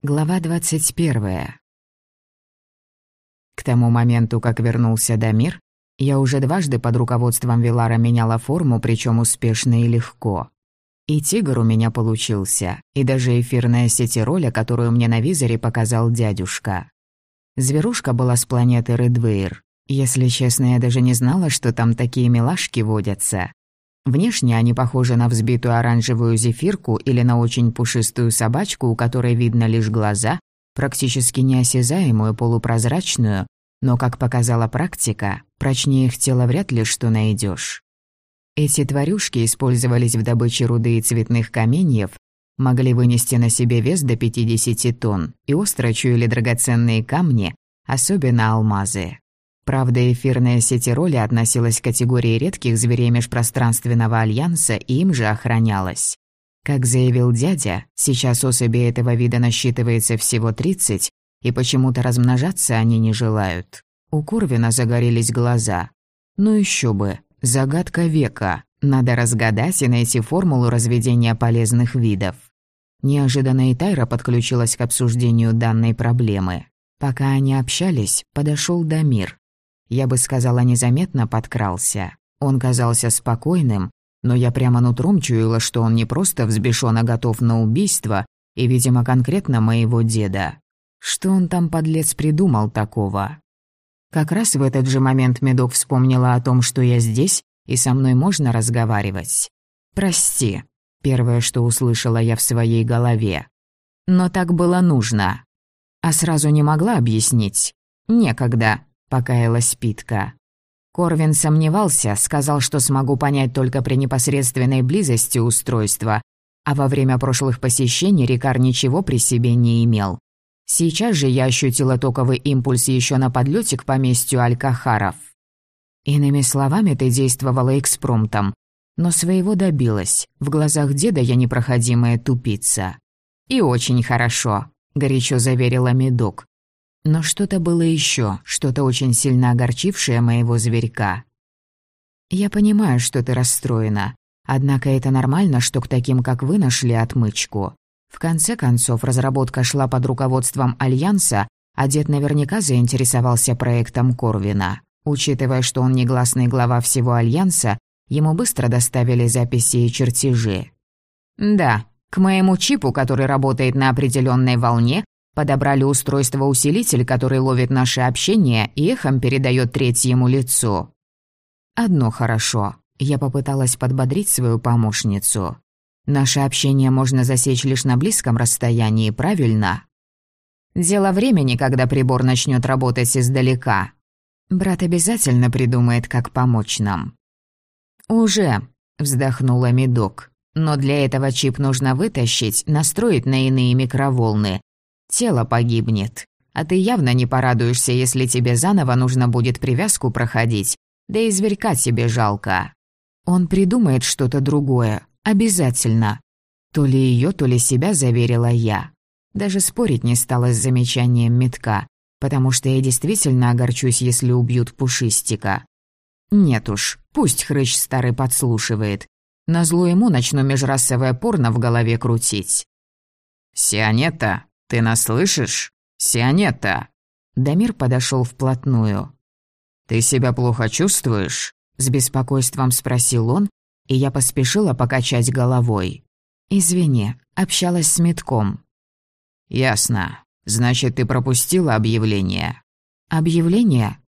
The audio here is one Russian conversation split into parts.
Глава 21. К тому моменту, как вернулся Дамир, я уже дважды под руководством Вилара меняла форму, причем успешно и легко. И тигр у меня получился, и даже эфирная сетироля, которую мне на визоре показал дядюшка. Зверушка была с планеты Редвейр. Если честно, я даже не знала, что там такие милашки водятся. Внешне они похожи на взбитую оранжевую зефирку или на очень пушистую собачку, у которой видно лишь глаза, практически неосязаемую, полупрозрачную, но, как показала практика, прочнее их тела вряд ли что найдешь. Эти тварюшки использовались в добыче руды и цветных каменьев, могли вынести на себе вес до 50 тонн и остро чуяли драгоценные камни, особенно алмазы. Правда, эфирная сетироли относилась к категории редких зверей межпространственного альянса и им же охранялась. Как заявил дядя, сейчас особи этого вида насчитывается всего 30, и почему-то размножаться они не желают. У Курвина загорелись глаза. Ну еще бы, загадка века. Надо разгадать и найти формулу разведения полезных видов. Неожиданно и Тайра подключилась к обсуждению данной проблемы. Пока они общались, подошел Дамир. Я бы сказала, незаметно подкрался. Он казался спокойным, но я прямо нутром чуяла, что он не просто взбешён, а готов на убийство, и, видимо, конкретно моего деда. Что он там, подлец, придумал такого? Как раз в этот же момент Медок вспомнила о том, что я здесь, и со мной можно разговаривать. «Прости», — первое, что услышала я в своей голове. «Но так было нужно». А сразу не могла объяснить. «Некогда», — покаялась Питка. Корвин сомневался, сказал, что смогу понять только при непосредственной близости устройства, а во время прошлых посещений Рикар ничего при себе не имел. Сейчас же я ощутила токовый импульс еще на подлете к поместью Алькахаров. Иными словами, ты действовала экспромтом, но своего добилась. В глазах деда я непроходимая тупица. «И очень хорошо», — горячо заверила Медок. Но что-то было еще, что-то очень сильно огорчившее моего зверька. «Я понимаю, что ты расстроена. Однако это нормально, что к таким, как вы, нашли отмычку. В конце концов, разработка шла под руководством Альянса, а дед наверняка заинтересовался проектом Корвина. Учитывая, что он негласный глава всего Альянса, ему быстро доставили записи и чертежи. «Да, к моему чипу, который работает на определенной волне, Подобрали устройство-усилитель, который ловит наше общение и эхом передает третьему лицу. Одно хорошо. Я попыталась подбодрить свою помощницу. Наше общение можно засечь лишь на близком расстоянии, правильно? Дело времени, когда прибор начнет работать издалека. Брат обязательно придумает, как помочь нам. «Уже», — вздохнула Медок. «Но для этого чип нужно вытащить, настроить на иные микроволны, Тело погибнет. А ты явно не порадуешься, если тебе заново нужно будет привязку проходить. Да и зверька тебе жалко. Он придумает что-то другое. Обязательно. То ли ее, то ли себя заверила я. Даже спорить не стала с замечанием метка, потому что я действительно огорчусь, если убьют пушистика. Нет уж, пусть хрыч старый подслушивает. Назло ему начну межрасовое порно в голове крутить. «Сионетта, «Ты нас слышишь? Сионетта!» Дамир подошел вплотную. «Ты себя плохо чувствуешь?» С беспокойством спросил он, и я поспешила покачать головой. «Извини, общалась с метком». «Ясно. Значит, ты пропустила объявление?» «Объявление?»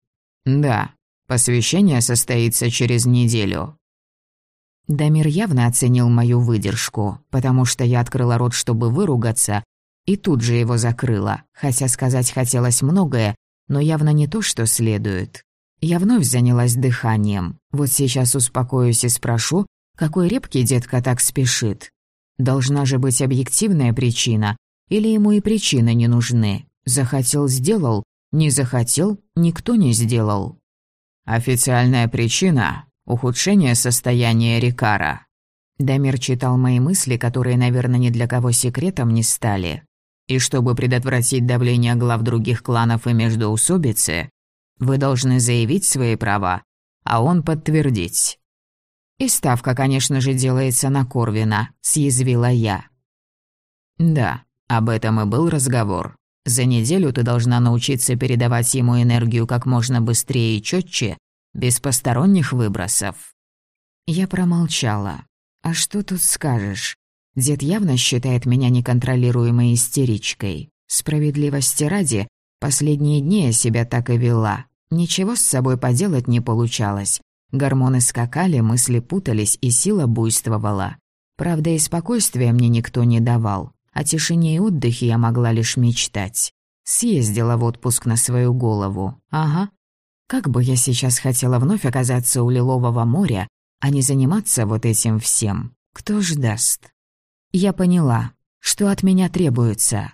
«Да. Посвящение состоится через неделю». Дамир явно оценил мою выдержку, потому что я открыла рот, чтобы выругаться, и тут же его закрыла, хотя сказать хотелось многое, но явно не то, что следует. Я вновь занялась дыханием. Вот сейчас успокоюсь и спрошу, какой репкий детка так спешит. Должна же быть объективная причина, или ему и причины не нужны. Захотел – сделал, не захотел – никто не сделал. Официальная причина – ухудшение состояния Рикара. Дамир читал мои мысли, которые, наверное, ни для кого секретом не стали. И чтобы предотвратить давление глав других кланов и междоусобицы, вы должны заявить свои права, а он подтвердить. И ставка, конечно же, делается на Корвина, съязвила я. Да, Об этом и был разговор. За неделю ты должна научиться передавать ему энергию как можно быстрее и четче, без посторонних выбросов». Я промолчала. «А что тут скажешь? Дед явно считает меня неконтролируемой истеричкой. Справедливости ради, последние дни я себя так и вела. Ничего с собой поделать не получалось. Гормоны скакали, мысли путались, и сила буйствовала. Правда, и спокойствия мне никто не давал. О тишине и отдыхе я могла лишь мечтать. Съездила в отпуск на свою голову. Ага. Как бы я сейчас хотела вновь оказаться у Лилового моря, а не заниматься вот этим всем. Кто ж даст? Я поняла, что от меня требуется.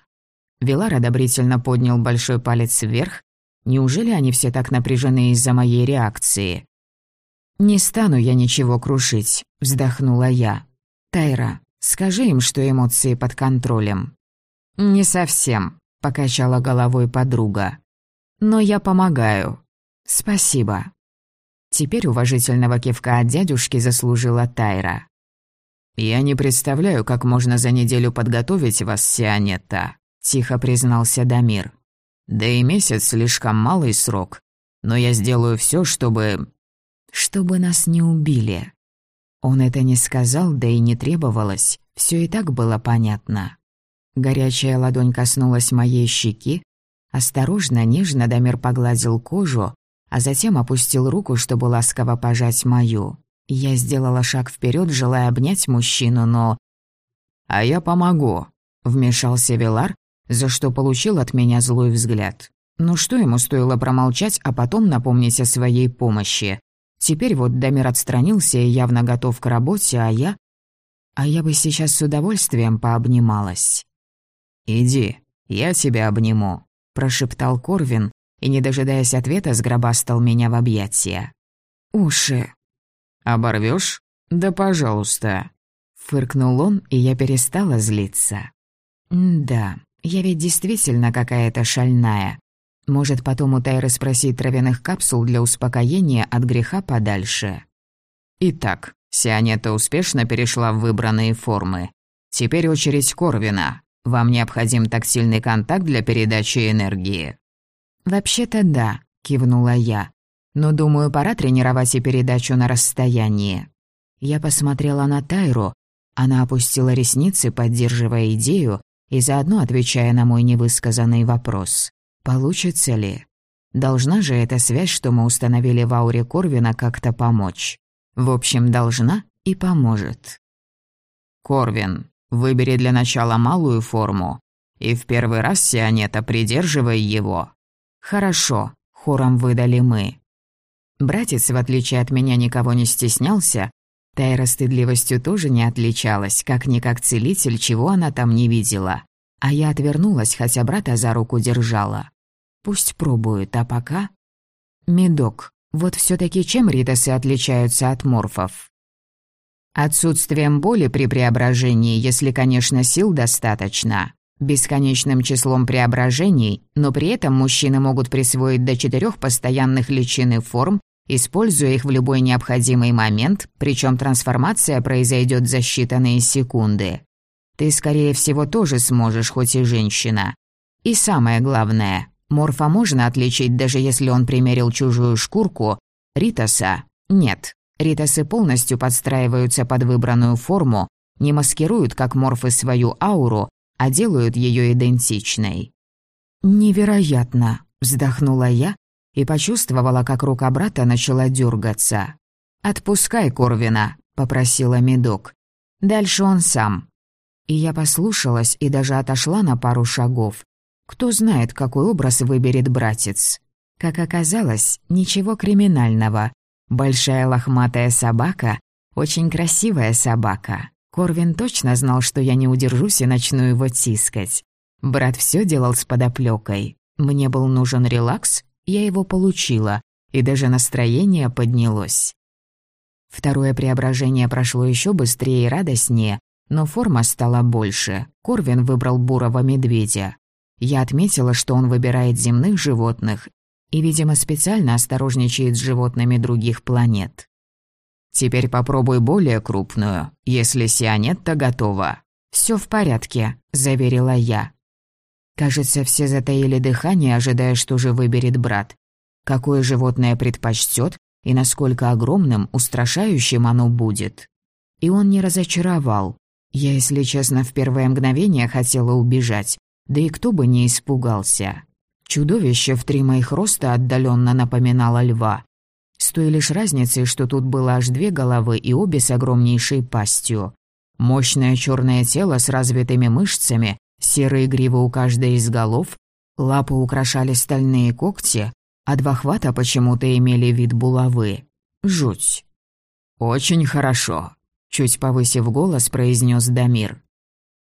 Вилар одобрительно поднял большой палец вверх. Неужели они все так напряжены из-за моей реакции? «Не стану я ничего крушить», — вздохнула я. «Тайра, скажи им, что эмоции под контролем». «Не совсем», — покачала головой подруга. «Но я помогаю». «Спасибо». Теперь уважительного кивка от дядюшки заслужила Тайра. «Я не представляю, как можно за неделю подготовить вас, Сианетта», — тихо признался Дамир. «Да и месяц слишком малый срок, но я сделаю все, чтобы...» «Чтобы нас не убили», он это не сказал, да и не требовалось, все и так было понятно. Горячая ладонь коснулась моей щеки, осторожно, нежно Дамир погладил кожу, а затем опустил руку, чтобы ласково пожать мою. Я сделала шаг вперед, желая обнять мужчину, но... «А я помогу», — вмешался Вилар, за что получил от меня злой взгляд. Ну что ему стоило промолчать, а потом напомнить о своей помощи? Теперь вот Дамир отстранился и явно готов к работе, а я... А я бы сейчас с удовольствием пообнималась. «Иди, я тебя обниму», — прошептал Корвин и, не дожидаясь ответа, сгробастал меня в объятия. «Уши». «Оборвёшь? Да пожалуйста». Фыркнул он, и я перестала злиться. «Да, я ведь действительно какая-то шальная. Может, потом у Тайры спросить травяных капсул для успокоения от греха подальше. Итак, Сианета успешно перешла в выбранные формы. Теперь очередь Корвина. Вам необходим тактильный контакт для передачи энергии. «Вообще-то да», — кивнула я. «Но думаю, пора тренировать и передачу на расстоянии». Я посмотрела на Тайру. Она опустила ресницы, поддерживая идею и заодно отвечая на мой невысказанный вопрос. Получится ли? Должна же эта связь, что мы установили в ауре Корвина, как-то помочь. В общем, должна и поможет. Корвин, выбери для начала малую форму. И в первый раз, Сионета, придерживай его. Хорошо, хором выдали мы. Братец, в отличие от меня, никого не стеснялся. Тайра стыдливостью тоже не отличалась, как-никак целитель, чего она там не видела. А я отвернулась, хотя брата за руку держала. Пусть пробует, а пока... Медок. Вот все таки чем ритосы отличаются от морфов? Отсутствием боли при преображении, если, конечно, сил достаточно. Бесконечным числом преображений, но при этом мужчины могут присвоить до четырех постоянных личин и форм, используя их в любой необходимый момент, причем трансформация произойдет за считанные секунды. Ты, скорее всего, тоже сможешь, хоть и женщина. И самое главное, Морфа можно отличить, даже если он примерил чужую шкурку. Ритоса – нет. Ритосы полностью подстраиваются под выбранную форму, не маскируют, как морфы, свою ауру, а делают ее идентичной. «Невероятно!» – вздохнула я и почувствовала, как рука брата начала дергаться. «Отпускай Корвина», – попросила Медок. «Дальше он сам». И я послушалась и даже отошла на пару шагов, кто знает, какой образ выберет братец. Как оказалось, ничего криминального. Большая лохматая собака, очень красивая собака. Корвин точно знал, что я не удержусь и начну его тискать. Брат все делал с подоплёкой. Мне был нужен релакс, я его получила, и даже настроение поднялось. Второе преображение прошло еще быстрее и радостнее, но форма стала больше. Корвин выбрал бурого медведя. Я отметила, что он выбирает земных животных и, видимо, специально осторожничает с животными других планет. Теперь попробуй более крупную, если сионетта готова. Все в порядке», — заверила я. Кажется, все затаили дыхание, ожидая, что же выберет брат. Какое животное предпочтет и насколько огромным, устрашающим оно будет. И он не разочаровал. Я, если честно, в первое мгновение хотела убежать, да и кто бы не испугался. Чудовище в три моих роста отдаленно напоминало льва. С той лишь разницей, что тут было аж две головы и обе с огромнейшей пастью. Мощное черное тело с развитыми мышцами, серые гривы у каждой из голов, лапы украшали стальные когти, а два хвата почему-то имели вид булавы. Жуть. «Очень хорошо», — чуть повысив голос, произнес Дамир.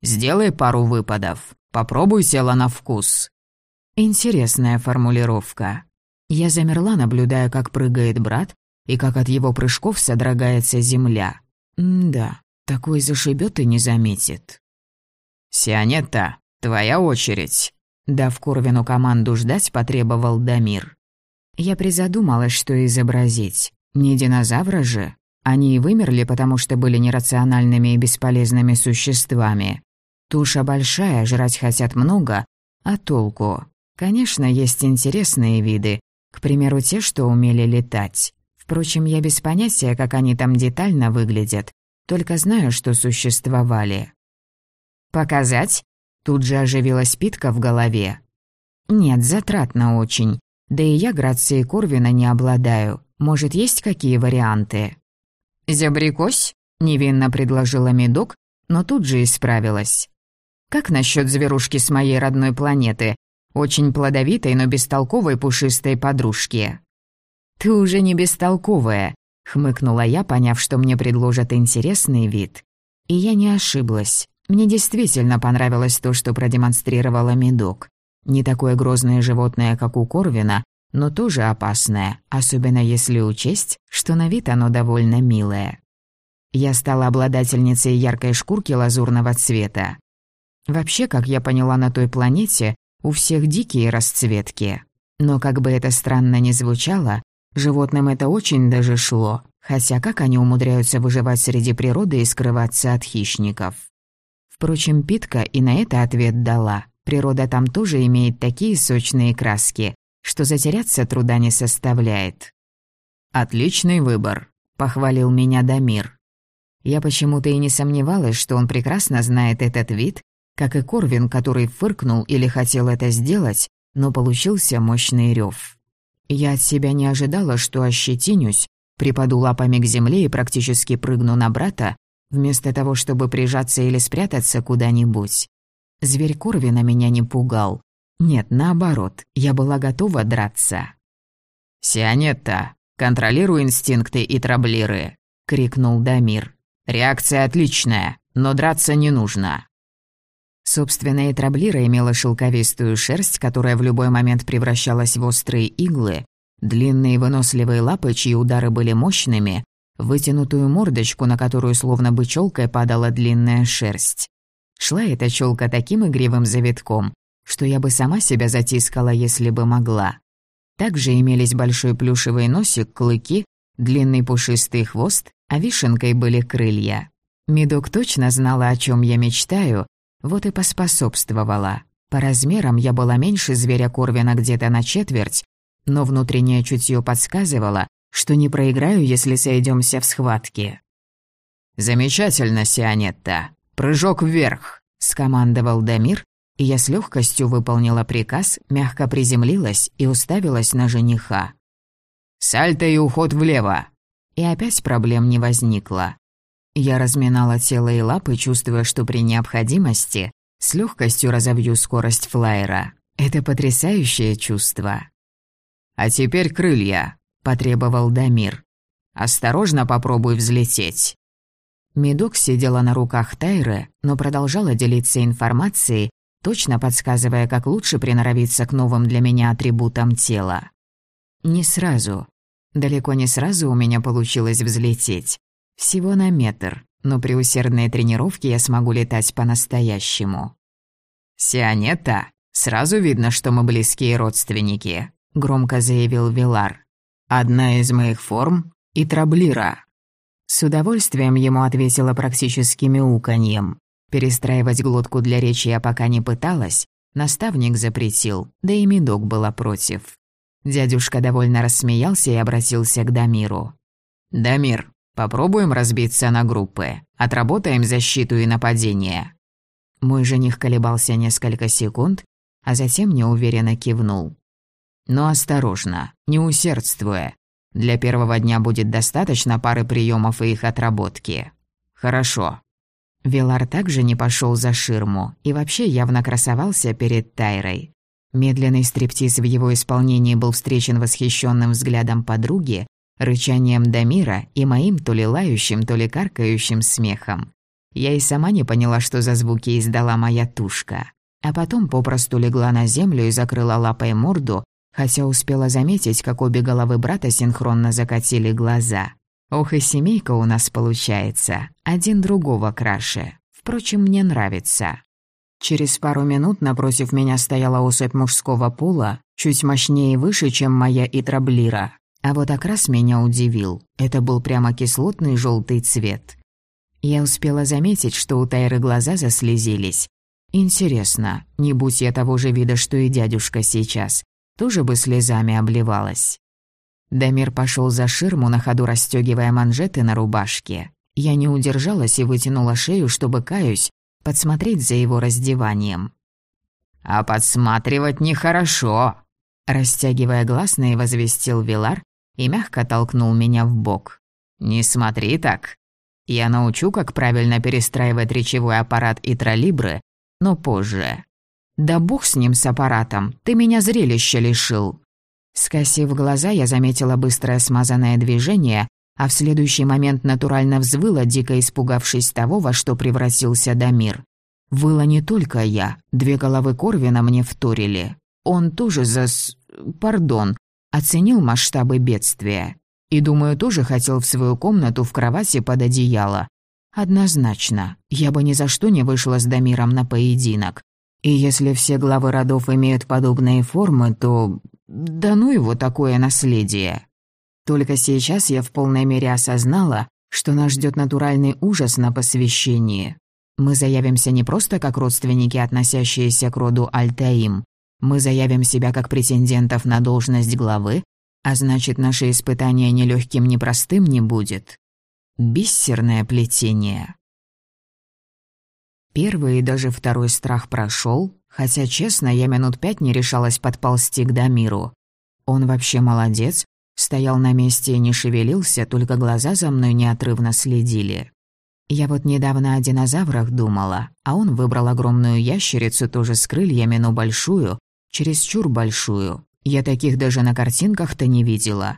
«Сделай пару выпадов. Попробуй тело на вкус». Интересная формулировка. Я замерла, наблюдая, как прыгает брат, и как от его прыжков содрогается земля. М да, такой зашибет и не заметит. «Сионетта, твоя очередь!» Дав Корвину команду ждать, потребовал Дамир. Я призадумалась, что изобразить. Не динозавра же. Они и вымерли, потому что были нерациональными и бесполезными существами. Туша большая, жрать хотят много, а толку? Конечно, есть интересные виды, к примеру, те, что умели летать. Впрочем, я без понятия, как они там детально выглядят, только знаю, что существовали. «Показать?» Тут же оживилась питка в голове. «Нет, затратно очень. Да и я грацией Корвина не обладаю. Может, есть какие варианты?» «Зябрикось?» — невинно предложила Медок, но тут же исправилась. «Как насчет зверушки с моей родной планеты? Очень плодовитой, но бестолковой пушистой подружки». «Ты уже не бестолковая», — хмыкнула я, поняв, что мне предложат интересный вид. И я не ошиблась. Мне действительно понравилось то, что продемонстрировала Медок. Не такое грозное животное, как у Корвина, но тоже опасное, особенно если учесть, что на вид оно довольно милое. Я стала обладательницей яркой шкурки лазурного цвета. Вообще, как я поняла, на той планете у всех дикие расцветки. Но как бы это странно ни звучало, животным это очень даже шло, хотя как они умудряются выживать среди природы и скрываться от хищников. Впрочем, Питка и на это ответ дала. Природа там тоже имеет такие сочные краски, что затеряться труда не составляет. «Отличный выбор», — похвалил меня Дамир. Я почему-то и не сомневалась, что он прекрасно знает этот вид, как и Корвин, который фыркнул или хотел это сделать, но получился мощный рев. Я от себя не ожидала, что ощетинюсь, припаду лапами к земле и практически прыгну на брата, вместо того, чтобы прижаться или спрятаться куда-нибудь. Зверь Корвина меня не пугал. Нет, наоборот, я была готова драться. «Сионетта, контролируй инстинкты и траблиры», — крикнул Дамир. «Реакция отличная, но драться не нужно». Собственная траблира имела шелковистую шерсть, которая в любой момент превращалась в острые иглы, длинные выносливые лапы, чьи удары были мощными, вытянутую мордочку, на которую словно бы челкой падала длинная шерсть. Шла эта челка таким игривым завитком, что я бы сама себя затискала, если бы могла. Также имелись большой плюшевый носик, клыки, длинный пушистый хвост, а вишенкой были крылья. Медок точно знала, о чем я мечтаю, вот и поспособствовала. По размерам я была меньше зверя Корвина где-то на четверть, но внутреннее чутье подсказывало, что не проиграю, если сойдемся в схватке. «Замечательно, Сионетта. Прыжок вверх!» — скомандовал Дамир, и я с легкостью выполнила приказ, мягко приземлилась и уставилась на жениха. «Сальто и уход влево!» И опять проблем не возникло. Я разминала тело и лапы, чувствуя, что при необходимости с легкостью разовью скорость флайера. Это потрясающее чувство. «А теперь крылья», — потребовал Дамир. «Осторожно попробуй взлететь». Медок сидела на руках Тайры, но продолжала делиться информацией, точно подсказывая, как лучше приноровиться к новым для меня атрибутам тела. Не сразу. Далеко не сразу у меня получилось взлететь. Всего на метр, но при усердной тренировке я смогу летать по-настоящему. «Сионетта, сразу видно, что мы близкие родственники», — громко заявил Вилар. «Одна из моих форм — и траблира». С удовольствием ему ответила практически мяуканьем. Перестраивать глотку для речи я пока не пыталась, Наставник запретил, да и Медок была против. Дядюшка довольно рассмеялся и обратился к Дамиру. «Дамир, попробуем разбиться на группы. Отработаем защиту и нападение». Мой жених колебался несколько секунд, а затем неуверенно кивнул. «Но осторожно, не усердствуя. Для первого дня будет достаточно пары приемов и их отработки. Хорошо». Вилар также не пошел за ширму и вообще явно красовался перед Тайрой. Медленный стриптиз в его исполнении был встречен восхищенным взглядом подруги, рычанием Дамира и моим то ли лающим, то ли каркающим смехом. Я и сама не поняла, что за звуки издала моя тушка. А потом попросту легла на землю и закрыла лапой морду, хотя успела заметить, как обе головы брата синхронно закатили глаза. Ох и семейка у нас получается, один другого краше. Впрочем, мне нравится. Через пару минут напротив меня стояла особь мужского пола, чуть мощнее и выше, чем моя Итраблира. А вот окрас меня удивил. Это был прямо кислотный желтый цвет. Я успела заметить, что у Тайры глаза заслезились. Интересно, не будь я того же вида, что и дядюшка сейчас, тоже бы слезами обливалась. Дамир пошел за ширму, на ходу расстегивая манжеты на рубашке. Я не удержалась и вытянула шею, чтобы, каюсь, подсмотреть за его раздеванием. «А подсматривать нехорошо», — растягивая гласные, возвестил Вилар и мягко толкнул меня в бок. «Не смотри так. Я научу, как правильно перестраивать речевой аппарат и троллибры, но позже. «Да бог с ним, с аппаратом, ты меня зрелища лишил». Скосив глаза, я заметила быстрое смазанное движение, а в следующий момент натурально взвыла, дико испугавшись того, во что превратился Дамир. Выла не только я, две головы Корвина мне вторили. Он тоже зас... пардон, оценил масштабы бедствия. И, думаю, тоже хотел в свою комнату в кровати под одеяло. Однозначно, я бы ни за что не вышла с Дамиром на поединок. И если все главы родов имеют подобные формы, то... Да ну его такое наследие. Только сейчас я в полной мере осознала, что нас ждет натуральный ужас на посвящении. Мы заявимся не просто как родственники, относящиеся к роду Альтаим. Мы заявим себя как претендентов на должность главы, а значит, наше испытание ни легким, ни простым не будет. Бисерное плетение. Первый и даже второй страх прошел, хотя, честно, я минут пять не решалась подползти к Дамиру. Он вообще молодец, стоял на месте и не шевелился, только глаза за мной неотрывно следили. Я вот недавно о динозаврах думала, а он выбрал огромную ящерицу тоже с крыльями, но большую, чересчур большую. Я таких даже на картинках-то не видела.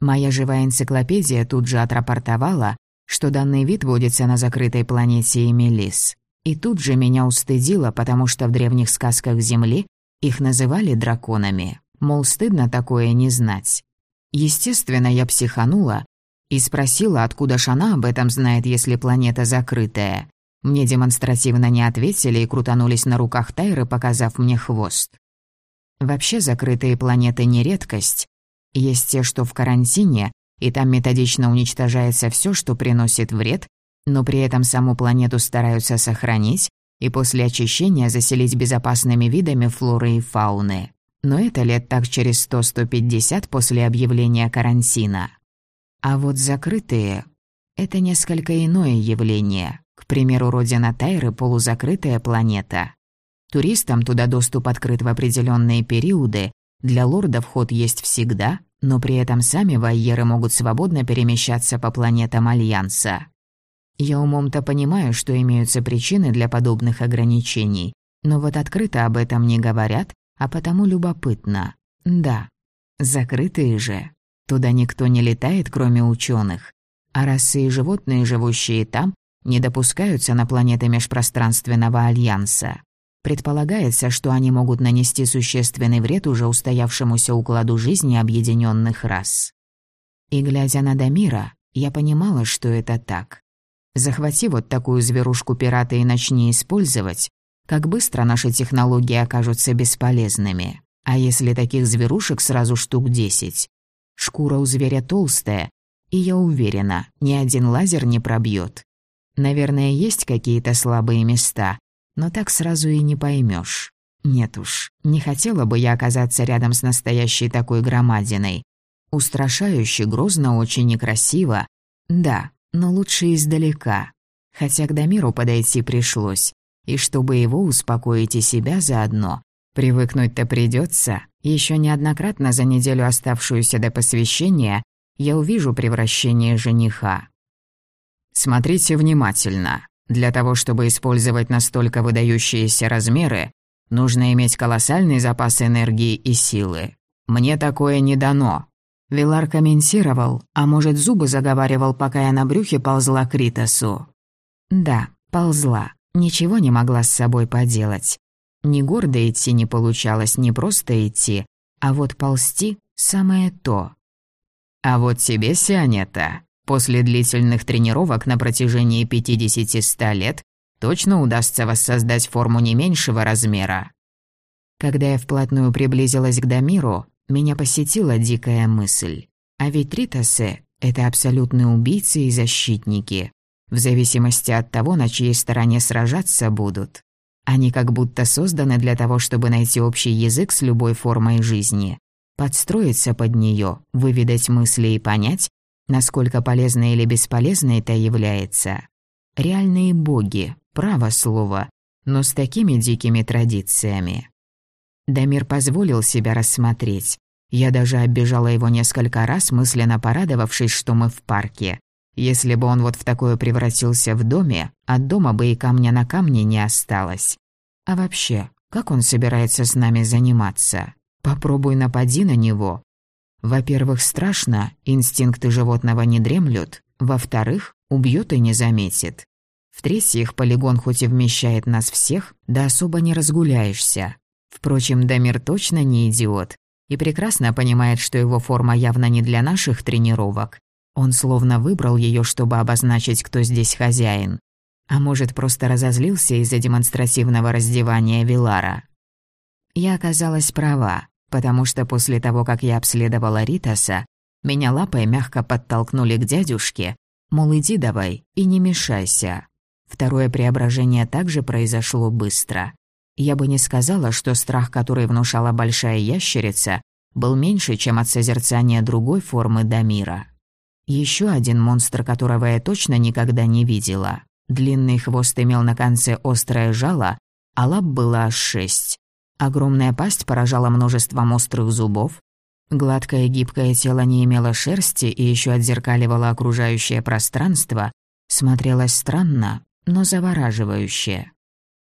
Моя живая энциклопедия тут же отрапортовала, что данный вид водится на закрытой планете Эмилис. И тут же меня устыдило, потому что в древних сказках Земли их называли драконами. Мол, стыдно такое не знать. Естественно, я психанула и спросила, откуда ж она об этом знает, если планета закрытая. Мне демонстративно не ответили и крутанулись на руках Тайры, показав мне хвост. Вообще закрытые планеты не редкость. Есть те, что в карантине, и там методично уничтожается все, что приносит вред, но при этом саму планету стараются сохранить и после очищения заселить безопасными видами флоры и фауны. Но это лет так через 100-150 после объявления карантина. А вот закрытые — это несколько иное явление. К примеру, родина Тайры — полузакрытая планета. Туристам туда доступ открыт в определенные периоды, для лорда вход есть всегда, но при этом сами вайеры могут свободно перемещаться по планетам Альянса. Я умом-то понимаю, что имеются причины для подобных ограничений, но вот открыто об этом не говорят, а потому любопытно. Да, закрытые же. Туда никто не летает, кроме ученых. А расы и животные, живущие там, не допускаются на планеты межпространственного альянса. Предполагается, что они могут нанести существенный вред уже устоявшемуся укладу жизни объединенных рас. И глядя на Дамира, я понимала, что это так. Захвати вот такую зверушку пирата и начни использовать, как быстро наши технологии окажутся бесполезными. А если таких зверушек сразу штук десять? Шкура у зверя толстая, и я уверена, ни один лазер не пробьет. Наверное, есть какие-то слабые места, но так сразу и не поймешь. Нет уж, не хотела бы я оказаться рядом с настоящей такой громадиной. Устрашающе, грозно, очень некрасиво. Да, но лучше издалека. Хотя к Дамиру подойти пришлось. И чтобы его успокоить и себя заодно, привыкнуть-то придется. Еще неоднократно за неделю оставшуюся до посвящения я увижу превращение жениха. Смотрите внимательно. Для того, чтобы использовать настолько выдающиеся размеры, нужно иметь колоссальный запас энергии и силы. Мне такое не дано. Вилар комментировал, а может, зубы заговаривал, пока я на брюхе ползла к Ритасу. Да, ползла. Ничего не могла с собой поделать. Ни гордо идти не получалось, не просто идти, а вот ползти — самое то. А вот тебе, Сионета, после длительных тренировок на протяжении 50-100 лет точно удастся воссоздать форму не меньшего размера. Когда я вплотную приблизилась к Дамиру, меня посетила дикая мысль. А ведь Ритасы — это абсолютные убийцы и защитники. В зависимости от того, на чьей стороне сражаться будут. Они как будто созданы для того, чтобы найти общий язык с любой формой жизни. Подстроиться под нее, выведать мысли и понять, насколько полезно или бесполезно это является. Реальные боги, право слово, но с такими дикими традициями. Дамир позволил себя рассмотреть. Я даже оббежала его несколько раз, мысленно порадовавшись, что мы в парке. Если бы он вот в такое превратился в доме, от дома бы и камня на камне не осталось. А вообще, как он собирается с нами заниматься? Попробуй напади на него. Во-первых, страшно, инстинкты животного не дремлют. Во-вторых, убьет и не заметит. В-третьих, полигон хоть и вмещает нас всех, да особо не разгуляешься. Впрочем, Дамир точно не идиот и прекрасно понимает, что его форма явно не для наших тренировок. Он словно выбрал ее, чтобы обозначить, кто здесь хозяин. А может, просто разозлился из-за демонстративного раздевания Вилара. Я оказалась права, потому что после того, как я обследовала Ритаса, меня лапой мягко подтолкнули к дядюшке, мол, иди давай и не мешайся. Второе преображение также произошло быстро. Я бы не сказала, что страх, который внушала большая ящерица, был меньше, чем от созерцания другой формы Дамира. Еще один монстр, которого я точно никогда не видела. Длинный хвост имел на конце острое жало, а лап было аж шесть. Огромная пасть поражала множеством острых зубов. Гладкое гибкое тело не имело шерсти и еще отзеркаливало окружающее пространство. Смотрелось странно, но завораживающе.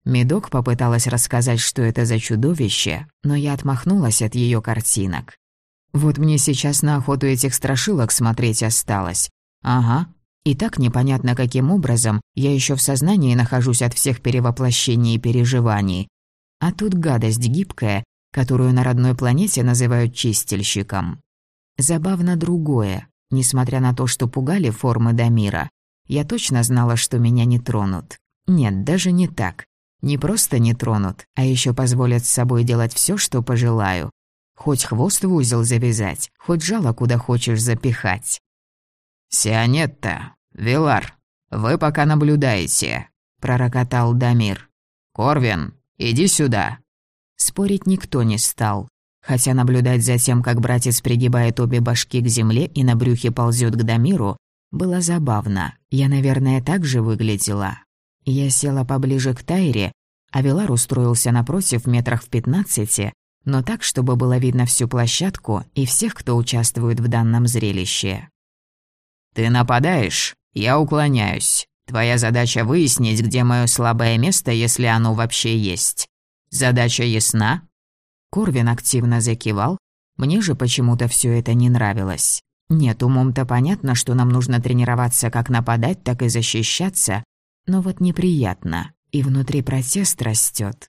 Медок попыталась рассказать, что это за чудовище, но я отмахнулась от ее картинок. Вот мне сейчас на охоту этих страшилок смотреть осталось. Ага. И так непонятно, каким образом я еще в сознании нахожусь от всех перевоплощений и переживаний. А тут гадость гибкая, которую на родной планете называют чистильщиком. Забавно другое. Несмотря на то, что пугали формы Дамира, я точно знала, что меня не тронут. Нет, даже не так. Не просто не тронут, а еще позволят с собой делать все, что пожелаю. Хоть хвост в узел завязать, хоть жало куда хочешь запихать. «Сионетта, Вилар, вы пока наблюдаете», — пророкотал Дамир. «Корвин, иди сюда». Спорить никто не стал. Хотя наблюдать за тем, как братец пригибает обе башки к земле и на брюхе ползет к Дамиру, было забавно. Я, наверное, так же выглядела. Я села поближе к Тайре, а Вилар устроился напротив метрах в пятнадцати, но так, чтобы было видно всю площадку и всех, кто участвует в данном зрелище. «Ты нападаешь, я уклоняюсь. Твоя задача выяснить, где мое слабое место, если оно вообще есть. Задача ясна?» Корвин активно закивал. Мне же почему-то все это не нравилось. Нет, умом-то понятно, что нам нужно тренироваться как нападать, так и защищаться, но вот неприятно, и внутри протест растет.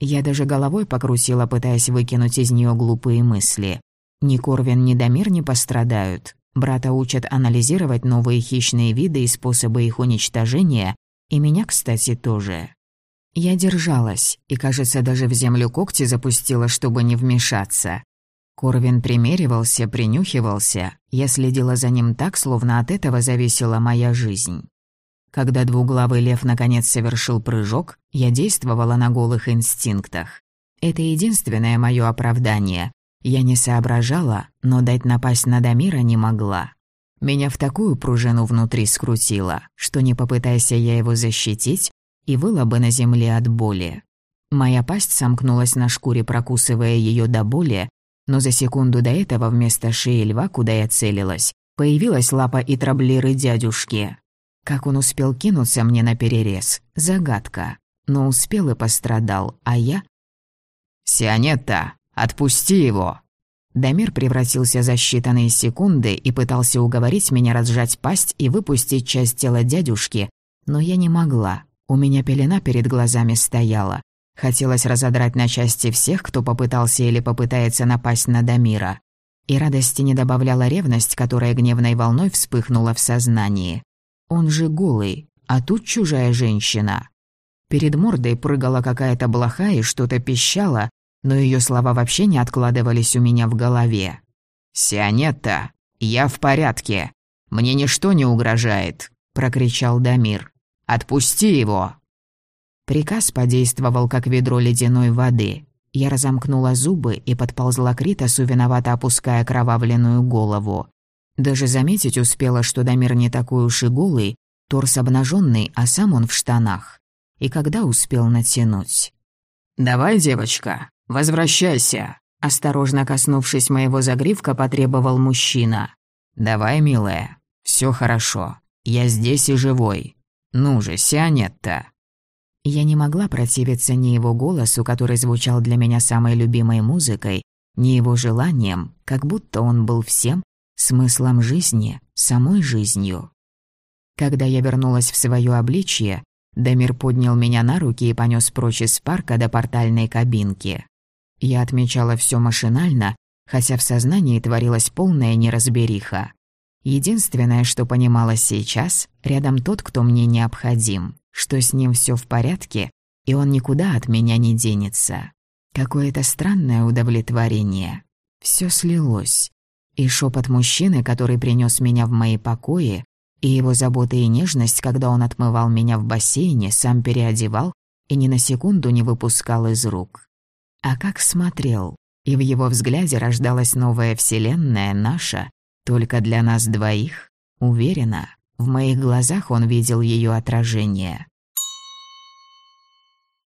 Я даже головой покрутила, пытаясь выкинуть из нее глупые мысли. Ни Корвин, ни Дамир не пострадают. Брата учат анализировать новые хищные виды и способы их уничтожения, и меня, кстати, тоже. Я держалась, и, кажется, даже в землю когти запустила, чтобы не вмешаться. Корвин примеривался, принюхивался. Я следила за ним так, словно от этого зависела моя жизнь. Когда двуглавый лев наконец совершил прыжок, я действовала на голых инстинктах. Это единственное мое оправдание. Я не соображала, но дать напасть на Дамира не могла. Меня в такую пружину внутри скрутило, что не попытайся я его защитить, и выла бы на земле от боли. Моя пасть сомкнулась на шкуре, прокусывая ее до боли, но за секунду до этого вместо шеи льва, куда я целилась, появилась лапа и траблеры дядюшки. Как он успел кинуться мне на перерез? Загадка. Но успел и пострадал, а я... «Сионетта, отпусти его!» Дамир превратился за считанные секунды и пытался уговорить меня разжать пасть и выпустить часть тела дядюшки, но я не могла. У меня пелена перед глазами стояла. Хотелось разодрать на части всех, кто попытался или попытается напасть на Дамира. И радости не добавляла ревность, которая гневной волной вспыхнула в сознании. Он же голый, а тут чужая женщина. Перед мордой прыгала какая-то блоха и что-то пищала, но ее слова вообще не откладывались у меня в голове. «Сионетта, я в порядке. Мне ничто не угрожает», — прокричал Дамир. «Отпусти его!» Приказ подействовал, как ведро ледяной воды. Я разомкнула зубы и подползла к Ритасу, виновато опуская кровавленную голову. Даже заметить успела, что Дамир не такой уж и голый, торс обнаженный, а сам он в штанах. И когда успел натянуть? «Давай, девочка, «Возвращайся!» Осторожно коснувшись моего загривка, потребовал мужчина. «Давай, милая, все хорошо. Я здесь и живой. Ну же, Сионетта!» Я не могла противиться ни его голосу, который звучал для меня самой любимой музыкой, ни его желанием, как будто он был всем, смыслом жизни, самой жизнью. Когда я вернулась в свое обличье, Дамир поднял меня на руки и понес прочь из парка до портальной кабинки. Я отмечала все машинально, хотя в сознании творилась полная неразбериха. Единственное, что понимала сейчас, рядом тот, кто мне необходим, что с ним все в порядке, и он никуда от меня не денется. Какое-то странное удовлетворение. Все слилось. И шепот мужчины, который принес меня в мои покои, и его забота и нежность, когда он отмывал меня в бассейне, сам переодевал и ни на секунду не выпускал из рук. А как смотрел, и в его взгляде рождалась новая вселенная наша, только для нас двоих. Уверена, в моих глазах он видел ее отражение.